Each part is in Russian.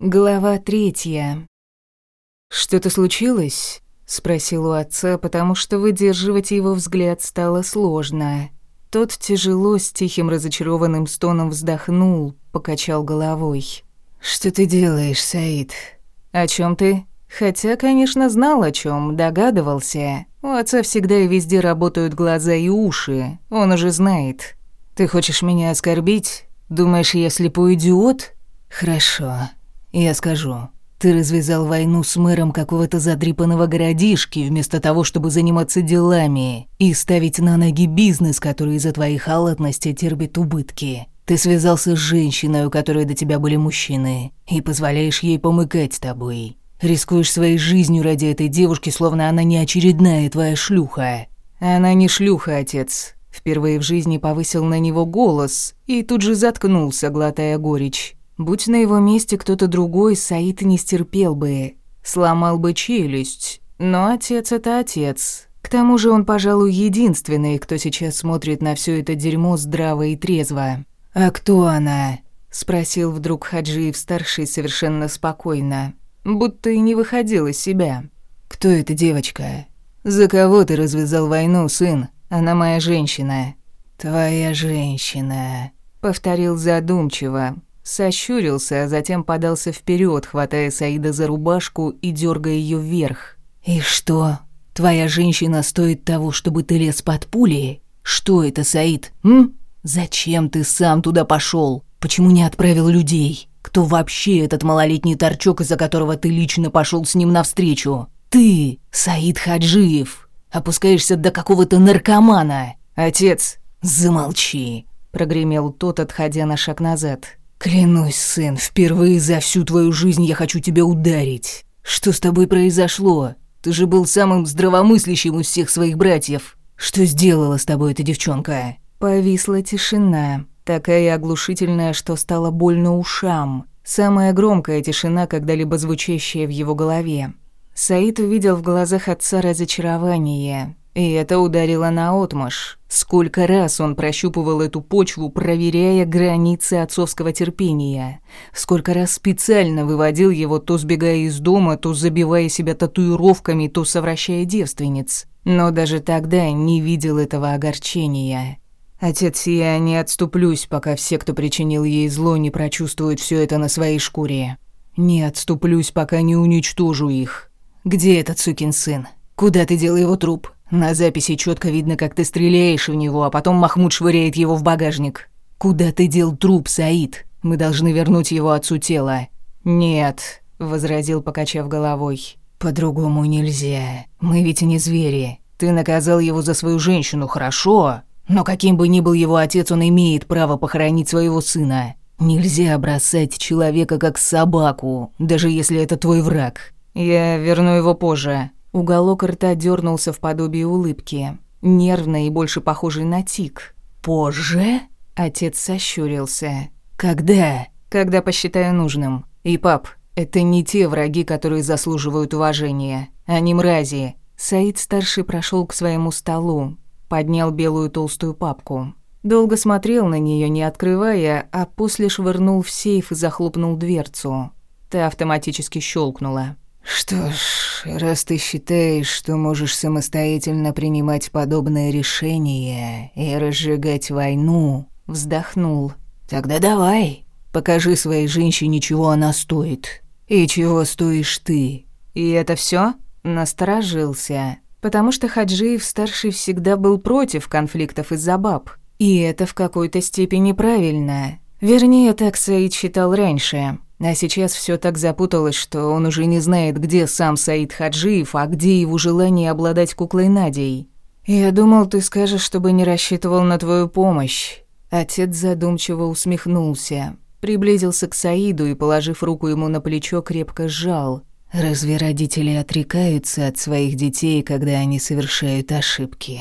Глава третья. «Что-то случилось?» — спросил у отца, потому что выдерживать его взгляд стало сложно. Тот тяжело, с тихим разочарованным стоном вздохнул, покачал головой. «Что ты делаешь, Саид?» «О чем ты?» Хотя, конечно, знал о чем, догадывался. У отца всегда и везде работают глаза и уши, он уже знает. «Ты хочешь меня оскорбить? Думаешь, я слепой идиот?» «Хорошо», я скажу, ты развязал войну с мэром какого-то задрипанного городишки, вместо того, чтобы заниматься делами и ставить на ноги бизнес, который из-за твоей халатности терпит убытки. Ты связался с женщиной, у которой до тебя были мужчины, и позволяешь ей помыкать тобой. Рискуешь своей жизнью ради этой девушки, словно она не очередная твоя шлюха. Она не шлюха, отец. Впервые в жизни повысил на него голос и тут же заткнулся, глотая горечь. Будь на его месте кто-то другой, Саид не стерпел бы, сломал бы челюсть. Но отец — это отец. К тому же он, пожалуй, единственный, кто сейчас смотрит на все это дерьмо здраво и трезво. «А кто она?» — спросил вдруг Хаджиев-старший совершенно спокойно, будто и не выходил из себя. «Кто эта девочка?» «За кого ты развязал войну, сын? Она моя женщина». «Твоя женщина», — повторил задумчиво, Сощурился, а затем подался вперед, хватая Саида за рубашку и дергая ее вверх. «И что? Твоя женщина стоит того, чтобы ты лез под пули? Что это, Саид, м? Зачем ты сам туда пошел? Почему не отправил людей? Кто вообще этот малолетний торчок, из-за которого ты лично пошел с ним навстречу? Ты, Саид Хаджиев, опускаешься до какого-то наркомана. Отец, замолчи!» Прогремел тот, отходя на шаг назад. «Клянусь, сын, впервые за всю твою жизнь я хочу тебя ударить. Что с тобой произошло? Ты же был самым здравомыслящим из всех своих братьев. Что сделала с тобой эта девчонка?» Повисла тишина, такая оглушительная, что стало больно ушам. Самая громкая тишина, когда-либо звучащая в его голове. Саид увидел в глазах отца разочарование, и это ударило наотмашь. Сколько раз он прощупывал эту почву, проверяя границы отцовского терпения. Сколько раз специально выводил его, то сбегая из дома, то забивая себя татуировками, то совращая девственниц. Но даже тогда не видел этого огорчения. «Отец, я не отступлюсь, пока все, кто причинил ей зло, не прочувствуют все это на своей шкуре. Не отступлюсь, пока не уничтожу их. Где этот сукин сын? Куда ты дел его труп?» На записи четко видно, как ты стреляешь в него, а потом Махмуд швыряет его в багажник. Куда ты дел труп, Саид? Мы должны вернуть его отцу тело. Нет, возразил, покачав головой. По-другому нельзя. Мы ведь не звери. Ты наказал его за свою женщину, хорошо? Но каким бы ни был его отец, он имеет право похоронить своего сына. Нельзя бросать человека как собаку, даже если это твой враг. Я верну его позже, Уголок рта дернулся в подобие улыбки, нервный и больше похожий на тик. «Позже?» — отец сощурился. «Когда?» «Когда посчитаю нужным. И, пап, это не те враги, которые заслуживают уважения. Они мрази». Саид-старший прошел к своему столу, поднял белую толстую папку. Долго смотрел на нее, не открывая, а после швырнул в сейф и захлопнул дверцу. Та автоматически щелкнула. «Что ж, раз ты считаешь, что можешь самостоятельно принимать подобное решение и разжигать войну», — вздохнул. «Тогда давай, покажи своей женщине, чего она стоит. И чего стоишь ты». «И это все? Насторожился. Потому что Хаджиев-старший всегда был против конфликтов из-за баб. И это в какой-то степени правильно. Вернее, так Саид считал раньше. А сейчас все так запуталось, что он уже не знает, где сам Саид Хаджиев, а где его желание обладать куклой Надей. «Я думал, ты скажешь, чтобы не рассчитывал на твою помощь». Отец задумчиво усмехнулся, приблизился к Саиду и, положив руку ему на плечо, крепко сжал. «Разве родители отрекаются от своих детей, когда они совершают ошибки?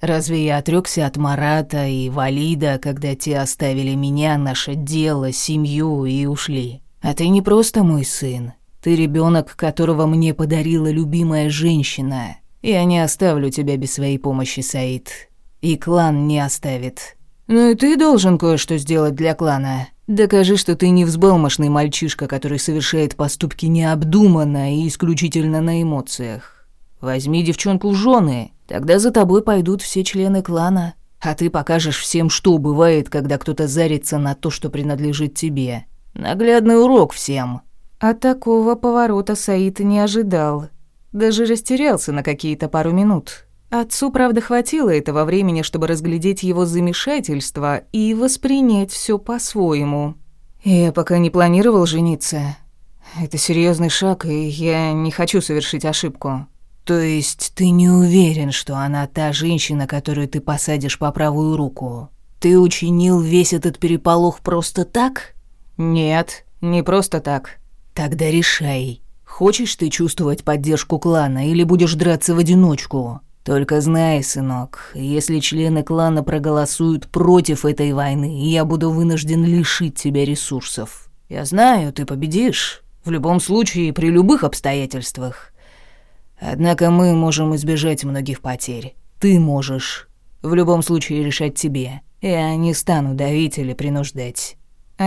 Разве я отрекся от Марата и Валида, когда те оставили меня, наше дело, семью и ушли?» А ты не просто мой сын. Ты ребенок, которого мне подарила любимая женщина. Я не оставлю тебя без своей помощи, Саид. И клан не оставит. Ну и ты должен кое-что сделать для клана. Докажи, что ты не взбалмошный мальчишка, который совершает поступки необдуманно и исключительно на эмоциях. Возьми девчонку в жены, тогда за тобой пойдут все члены клана, а ты покажешь всем, что бывает, когда кто-то зарится на то, что принадлежит тебе. Наглядный урок всем». А такого поворота Саид не ожидал. Даже растерялся на какие-то пару минут. Отцу, правда, хватило этого времени, чтобы разглядеть его замешательство и воспринять все по-своему. «Я пока не планировал жениться. Это серьезный шаг, и я не хочу совершить ошибку». «То есть ты не уверен, что она та женщина, которую ты посадишь по правую руку? Ты учинил весь этот переполох просто так?» «Нет, не просто так. Тогда решай, хочешь ты чувствовать поддержку клана или будешь драться в одиночку? Только знай, сынок, если члены клана проголосуют против этой войны, я буду вынужден лишить тебя ресурсов. Я знаю, ты победишь. В любом случае, при любых обстоятельствах. Однако мы можем избежать многих потерь. Ты можешь. В любом случае решать тебе. Я не стану давить или принуждать.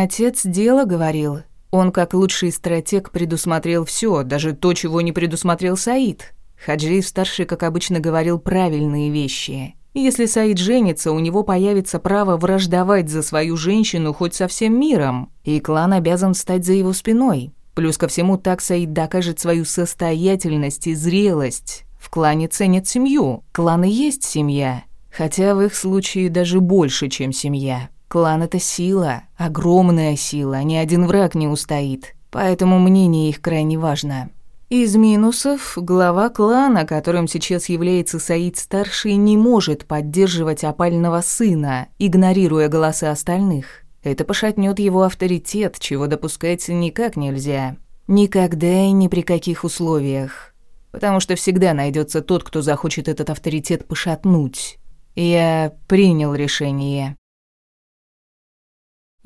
Отец дело говорил, он, как лучший стратег, предусмотрел все, даже то, чего не предусмотрел Саид. Хаджиев-старший, как обычно, говорил правильные вещи. Если Саид женится, у него появится право враждовать за свою женщину хоть со всем миром, и клан обязан стать за его спиной. Плюс ко всему, так Саид докажет свою состоятельность и зрелость. В клане ценят семью. Клан и есть семья. Хотя в их случае даже больше, чем семья. Клан — это сила, огромная сила, ни один враг не устоит, поэтому мнение их крайне важно. Из минусов глава клана, которым сейчас является Саид-старший, не может поддерживать опального сына, игнорируя голоса остальных. Это пошатнет его авторитет, чего допускать никак нельзя. Никогда и ни при каких условиях. Потому что всегда найдется тот, кто захочет этот авторитет пошатнуть. Я принял решение.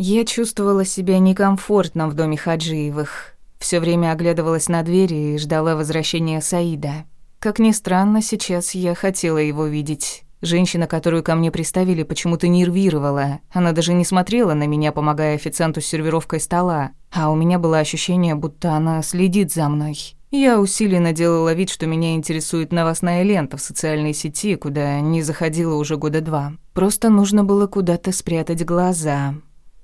Я чувствовала себя некомфортно в доме Хаджиевых. Все время оглядывалась на двери и ждала возвращения Саида. Как ни странно, сейчас я хотела его видеть. Женщина, которую ко мне приставили, почему-то нервировала. Она даже не смотрела на меня, помогая официанту с сервировкой стола. А у меня было ощущение, будто она следит за мной. Я усиленно делала вид, что меня интересует новостная лента в социальной сети, куда не заходила уже года два. Просто нужно было куда-то спрятать глаза.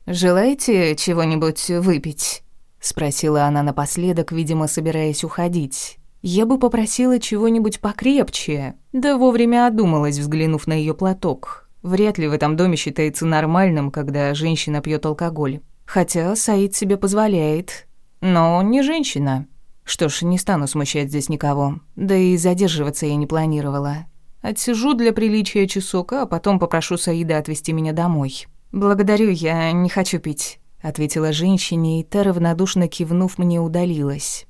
«Желаете чего-нибудь выпить?» — спросила она напоследок, видимо, собираясь уходить. Я бы попросила чего-нибудь покрепче, да вовремя одумалась, взглянув на ее платок. Вряд ли в этом доме считается нормальным, когда женщина пьет алкоголь. Хотя Саид себе позволяет. Но не женщина. Что ж, не стану смущать здесь никого. Да и задерживаться я не планировала. Отсижу для приличия часок, а потом попрошу Саида отвезти меня домой. «Благодарю, я не хочу пить», — ответила женщине, и та, равнодушно кивнув, мне удалилась.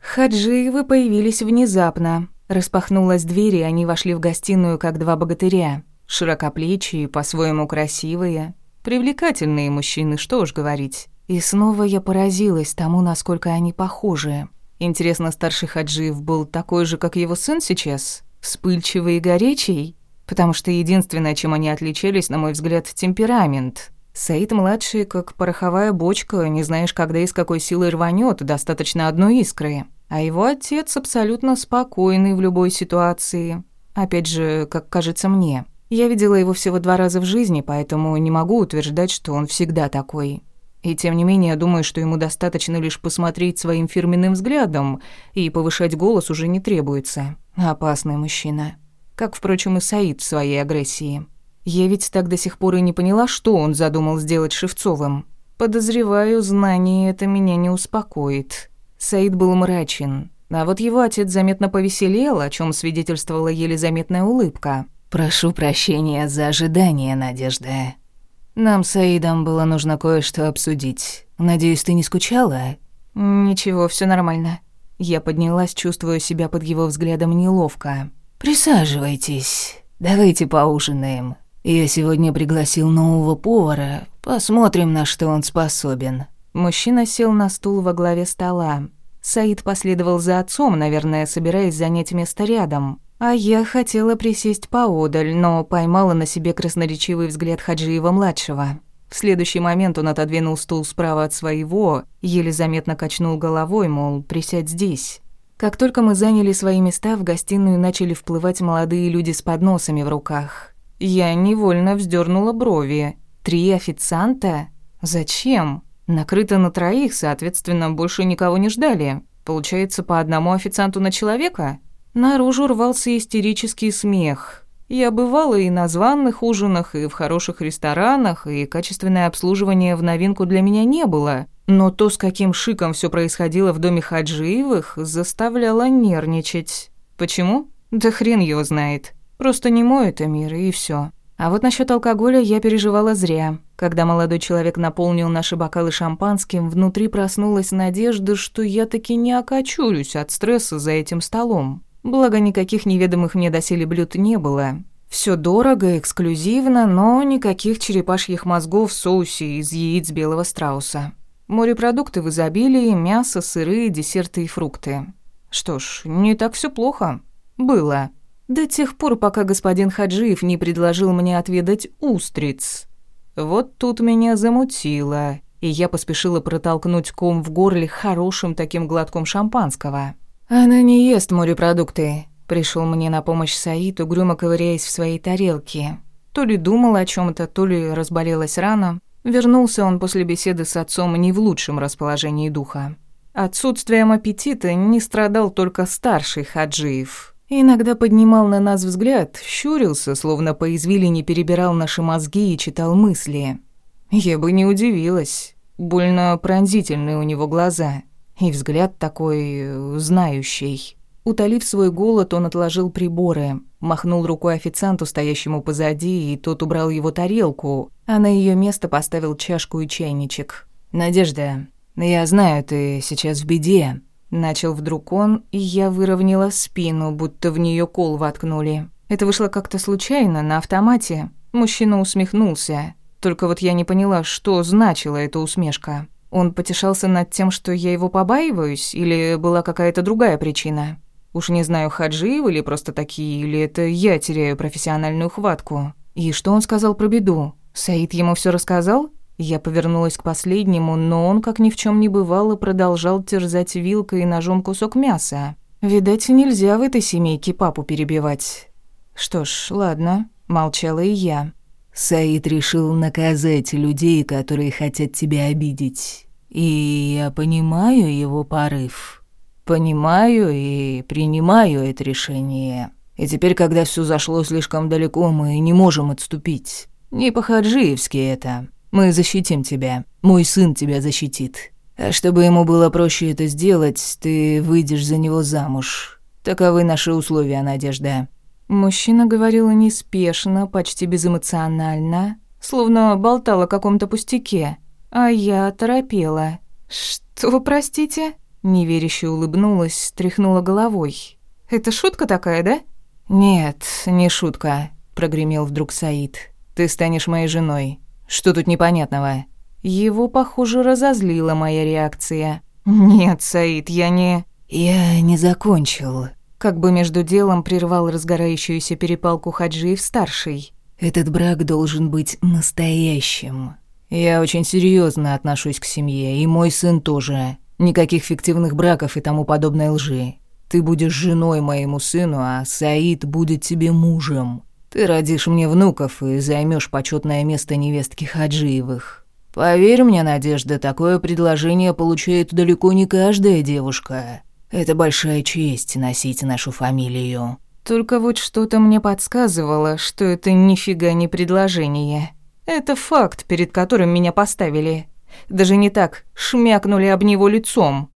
Хаджиевы появились внезапно. Распахнулась дверь, и они вошли в гостиную, как два богатыря. Широкоплечие, по-своему красивые. Привлекательные мужчины, что уж говорить. И снова я поразилась тому, насколько они похожи. Интересно, старший Хаджиев был такой же, как его сын сейчас? Вспыльчивый и горячий? Потому что единственное, чем они отличались, на мой взгляд, темперамент. Саид-младший, как пороховая бочка, не знаешь, когда и с какой силой рванет, достаточно одной искры. А его отец абсолютно спокойный в любой ситуации. Опять же, как кажется мне. Я видела его всего два раза в жизни, поэтому не могу утверждать, что он всегда такой. И тем не менее, думаю, что ему достаточно лишь посмотреть своим фирменным взглядом, и повышать голос уже не требуется. Опасный мужчина как, впрочем, и Саид в своей агрессии. Я ведь так до сих пор и не поняла, что он задумал сделать Шевцовым. Подозреваю, знание это меня не успокоит. Саид был мрачен, а вот его отец заметно повеселел, о чем свидетельствовала еле заметная улыбка. «Прошу прощения за ожидание, Надежда. Нам с Саидом было нужно кое-что обсудить. Надеюсь, ты не скучала?» «Ничего, все нормально». Я поднялась, чувствуя себя под его взглядом неловко. «Присаживайтесь, давайте поужинаем. Я сегодня пригласил нового повара, посмотрим, на что он способен». Мужчина сел на стул во главе стола. Саид последовал за отцом, наверное, собираясь занять место рядом. А я хотела присесть поодаль, но поймала на себе красноречивый взгляд Хаджиева-младшего. В следующий момент он отодвинул стул справа от своего, еле заметно качнул головой, мол, присядь здесь. Как только мы заняли свои места, в гостиную начали вплывать молодые люди с подносами в руках. Я невольно вздернула брови. Три официанта? Зачем? Накрыто на троих, соответственно, больше никого не ждали. Получается, по одному официанту на человека? Наружу рвался истерический смех. Я бывала и на званных ужинах, и в хороших ресторанах, и качественное обслуживание в новинку для меня не было. Но то, с каким шиком все происходило в доме Хаджиевых, заставляло нервничать. Почему? Да хрен его знает. Просто не мой это мир, и все. А вот насчет алкоголя я переживала зря. Когда молодой человек наполнил наши бокалы шампанским, внутри проснулась надежда, что я таки не окочурюсь от стресса за этим столом. Благо, никаких неведомых мне доселе блюд не было. Все дорого, эксклюзивно, но никаких черепашьих мозгов в соусе из яиц белого страуса. Морепродукты в изобилии, мясо, сыры, десерты и фрукты. Что ж, не так все плохо. Было. До тех пор, пока господин Хаджиев не предложил мне отведать устриц. Вот тут меня замутило, и я поспешила протолкнуть ком в горле хорошим таким глотком шампанского. «Она не ест морепродукты», — пришел мне на помощь Саид, угрюмо ковыряясь в своей тарелке. То ли думал о чем то то ли разболелась рано. Вернулся он после беседы с отцом не в лучшем расположении духа. Отсутствием аппетита не страдал только старший Хаджиев. Иногда поднимал на нас взгляд, щурился, словно по извилине перебирал наши мозги и читал мысли. Я бы не удивилась. Больно пронзительные у него глаза. И взгляд такой... Э, знающий. Утолив свой голод, он отложил приборы, махнул рукой официанту, стоящему позади, и тот убрал его тарелку, а на ее место поставил чашку и чайничек. «Надежда, я знаю, ты сейчас в беде», — начал вдруг он, и я выровняла спину, будто в нее кол воткнули. Это вышло как-то случайно, на автомате. Мужчина усмехнулся. Только вот я не поняла, что значила эта усмешка. Он потешался над тем, что я его побаиваюсь, или была какая-то другая причина? Уж не знаю, Хаджиев или просто такие, или это я теряю профессиональную хватку. И что он сказал про беду? Саид ему все рассказал? Я повернулась к последнему, но он, как ни в чем не бывало, продолжал терзать вилкой и ножом кусок мяса. Видать, нельзя в этой семейке папу перебивать. Что ж, ладно, молчала и я. Саид решил наказать людей, которые хотят тебя обидеть. И я понимаю его порыв. Понимаю и принимаю это решение. И теперь, когда все зашло слишком далеко, мы не можем отступить. Не по-хаджиевски это. Мы защитим тебя. Мой сын тебя защитит. А чтобы ему было проще это сделать, ты выйдешь за него замуж. Таковы наши условия, Надежда. Мужчина говорил неспешно, почти безэмоционально, словно болтал о каком-то пустяке, а я торопела. «Что, простите?» Неверяще улыбнулась, тряхнула головой. «Это шутка такая, да?» «Нет, не шутка», — прогремел вдруг Саид. «Ты станешь моей женой. Что тут непонятного?» Его, похоже, разозлила моя реакция. «Нет, Саид, я не...» «Я не закончил», как бы между делом прервал разгорающуюся перепалку Хаджиев-старший. «Этот брак должен быть настоящим. Я очень серьезно отношусь к семье, и мой сын тоже. Никаких фиктивных браков и тому подобной лжи. Ты будешь женой моему сыну, а Саид будет тебе мужем. Ты родишь мне внуков и займешь почетное место невестки Хаджиевых. Поверь мне, Надежда, такое предложение получает далеко не каждая девушка. Это большая честь носить нашу фамилию. Только вот что-то мне подсказывало, что это нифига не предложение. Это факт, перед которым меня поставили. Даже не так, шмякнули об него лицом.